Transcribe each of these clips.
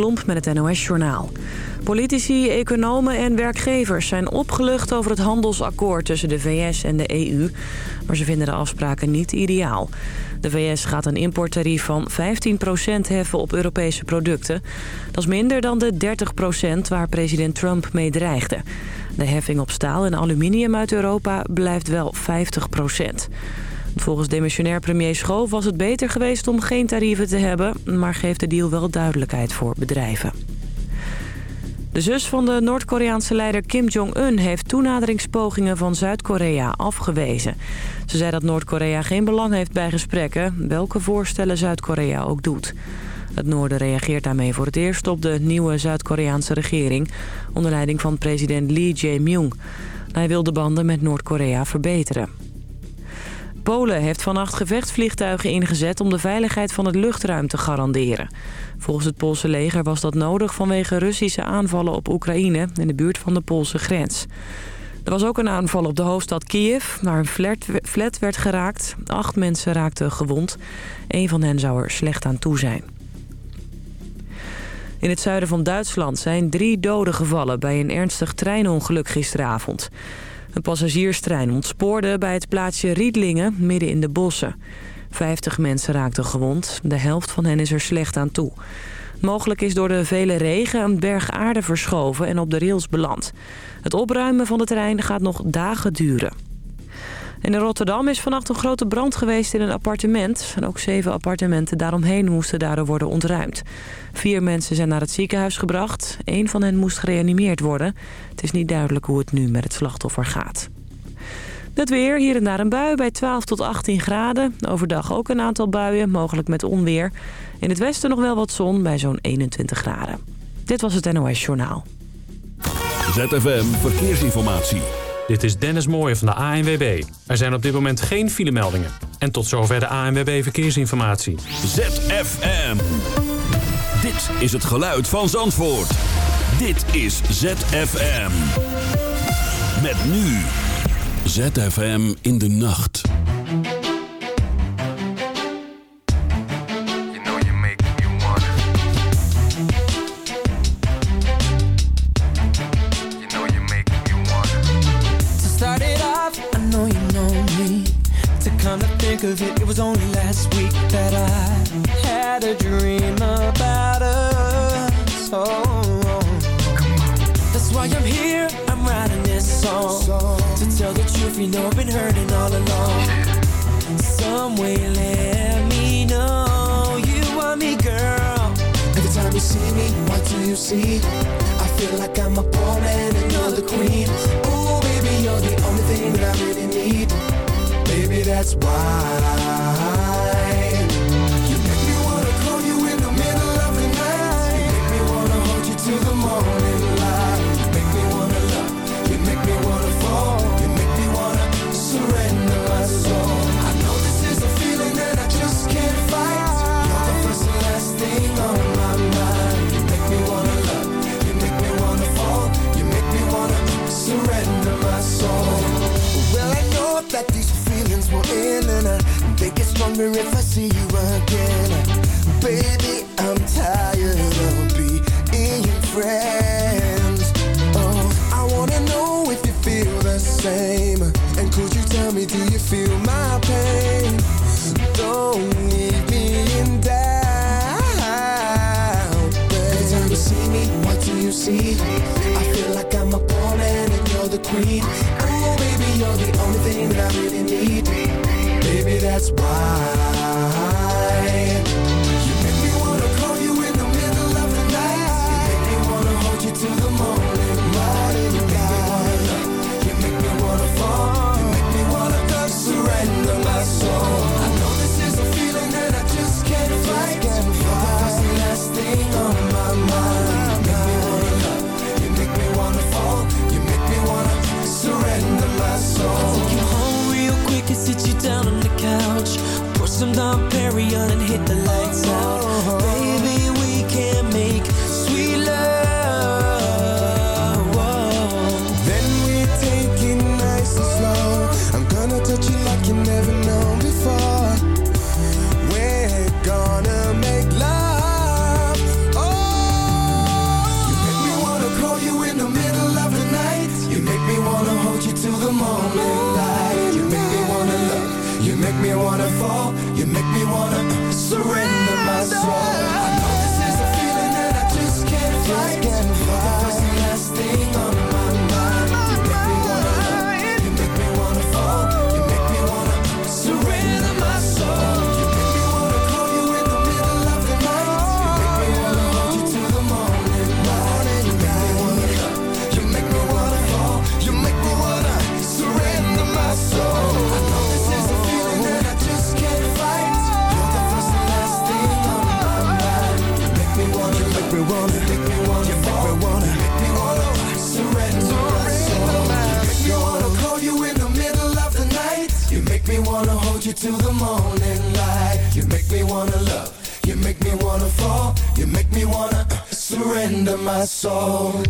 Klomp met het NOS-journaal. Politici, economen en werkgevers zijn opgelucht over het handelsakkoord tussen de VS en de EU. Maar ze vinden de afspraken niet ideaal. De VS gaat een importtarief van 15% heffen op Europese producten. Dat is minder dan de 30% waar president Trump mee dreigde. De heffing op staal en aluminium uit Europa blijft wel 50%. Volgens demissionair premier Schoof was het beter geweest om geen tarieven te hebben... maar geeft de deal wel duidelijkheid voor bedrijven. De zus van de Noord-Koreaanse leider Kim Jong-un heeft toenaderingspogingen van Zuid-Korea afgewezen. Ze zei dat Noord-Korea geen belang heeft bij gesprekken, welke voorstellen Zuid-Korea ook doet. Het noorden reageert daarmee voor het eerst op de nieuwe Zuid-Koreaanse regering... onder leiding van president Lee Jae-myung. Hij wil de banden met Noord-Korea verbeteren. Polen heeft vannacht gevechtsvliegtuigen ingezet om de veiligheid van het luchtruim te garanderen. Volgens het Poolse leger was dat nodig vanwege Russische aanvallen op Oekraïne in de buurt van de Poolse grens. Er was ook een aanval op de hoofdstad Kiev, waar een flat werd geraakt. Acht mensen raakten gewond. Een van hen zou er slecht aan toe zijn. In het zuiden van Duitsland zijn drie doden gevallen bij een ernstig treinongeluk gisteravond. Een passagierstrein ontspoorde bij het plaatsje Riedlingen midden in de bossen. Vijftig mensen raakten gewond. De helft van hen is er slecht aan toe. Mogelijk is door de vele regen een berg aarde verschoven en op de rails beland. Het opruimen van de trein gaat nog dagen duren. In Rotterdam is vannacht een grote brand geweest in een appartement. En ook zeven appartementen daaromheen moesten daardoor worden ontruimd. Vier mensen zijn naar het ziekenhuis gebracht. Eén van hen moest gereanimeerd worden. Het is niet duidelijk hoe het nu met het slachtoffer gaat. Het weer, hier en daar een bui bij 12 tot 18 graden. Overdag ook een aantal buien, mogelijk met onweer. In het westen nog wel wat zon bij zo'n 21 graden. Dit was het NOS Journaal. ZFM Verkeersinformatie. Dit is Dennis Mooij van de ANWB. Er zijn op dit moment geen filemeldingen. En tot zover de ANWB Verkeersinformatie. ZFM. Dit is het geluid van Zandvoort. Dit is ZFM. Met nu. ZFM in de nacht. Of it, it was only last week that I had a dream about us. Oh, that's why I'm here, I'm writing this song. To tell the truth, you know I've been hurting all along. Some way, let me know you want me, girl. Every time you see me, what do you see? I feel like I'm a pawn and you're the queen. Ooh, that's why it's if I see you again. Baby, I'm tired that's why Marion and hit the lights out. Oh. Baby, we can make soul.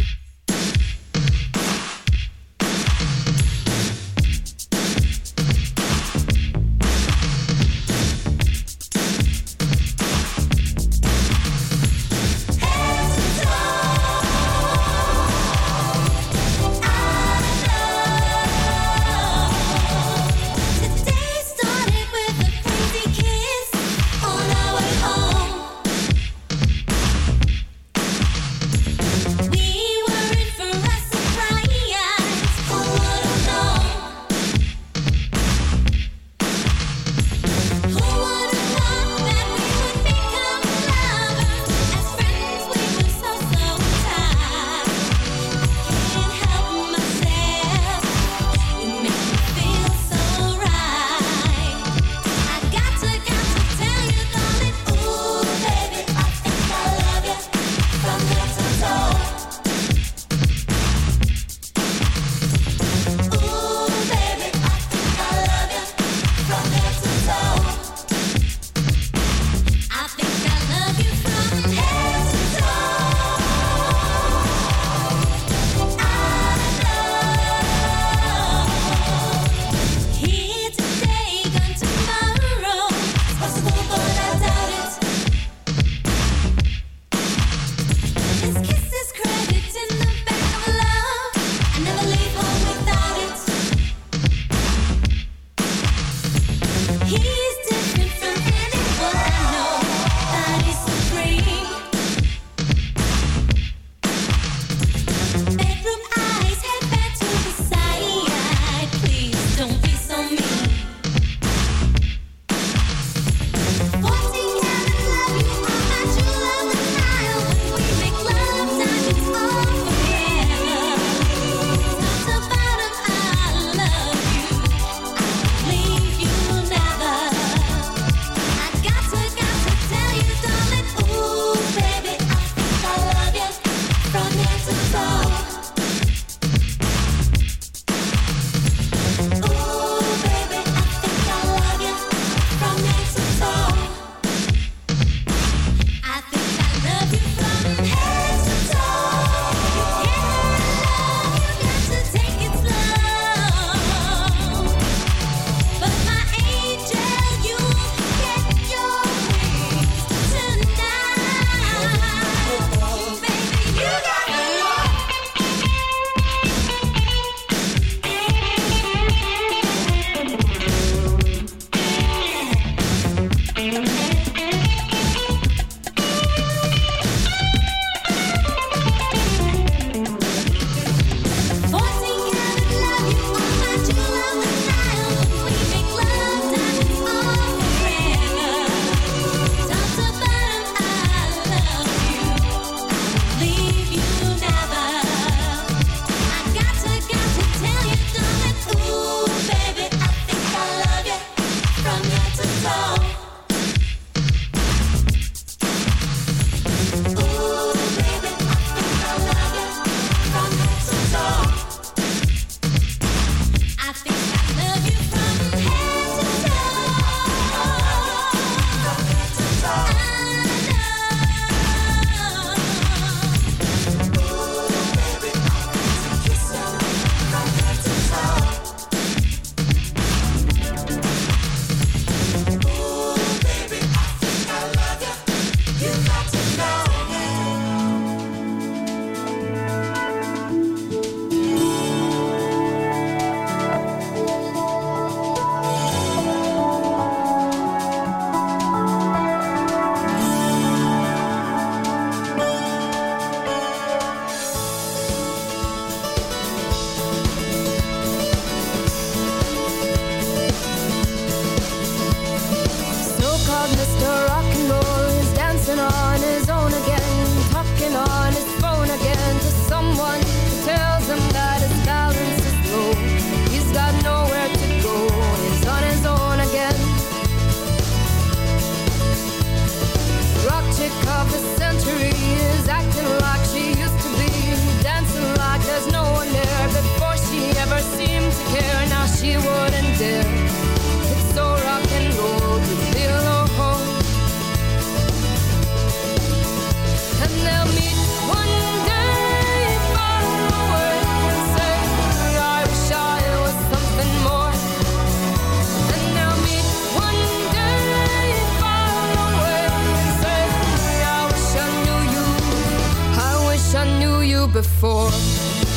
before.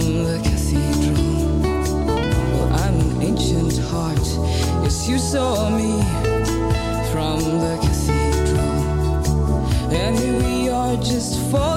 from the cathedral. Well, I'm an ancient heart. Yes, you saw me from the cathedral. And here we are just falling.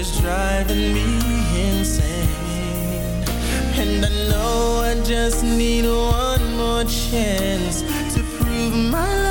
is driving me insane. And I know I just need one more chance To prove my love.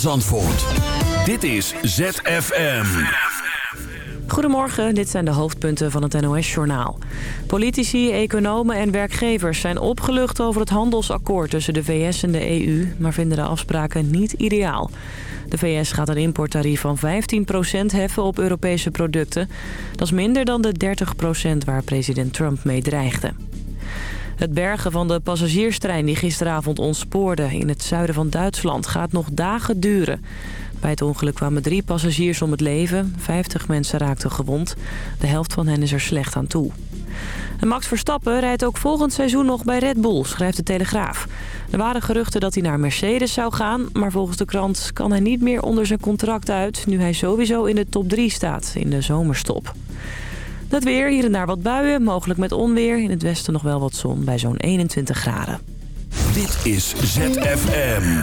Van. Dit is ZFM. Goedemorgen, dit zijn de hoofdpunten van het NOS-journaal. Politici, economen en werkgevers zijn opgelucht over het handelsakkoord tussen de VS en de EU... maar vinden de afspraken niet ideaal. De VS gaat een importtarief van 15% heffen op Europese producten. Dat is minder dan de 30% waar president Trump mee dreigde. Het bergen van de passagierstrein die gisteravond ontspoorde in het zuiden van Duitsland gaat nog dagen duren. Bij het ongeluk kwamen drie passagiers om het leven. 50 mensen raakten gewond. De helft van hen is er slecht aan toe. Max Verstappen rijdt ook volgend seizoen nog bij Red Bull, schrijft de Telegraaf. Er waren geruchten dat hij naar Mercedes zou gaan... maar volgens de krant kan hij niet meer onder zijn contract uit... nu hij sowieso in de top 3 staat in de zomerstop. Het weer, hier en daar wat buien, mogelijk met onweer. In het westen nog wel wat zon bij zo'n 21 graden. Dit is ZFM.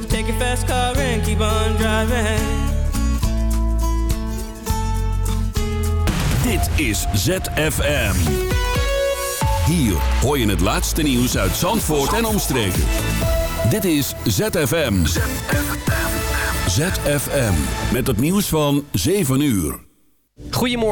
Take your fast car and keep on driving. Dit is ZFM. Hier hoor je het laatste nieuws uit Zandvoort en omstreken. Dit is ZFM. ZFM. Met het nieuws van 7 uur. Goedemorgen.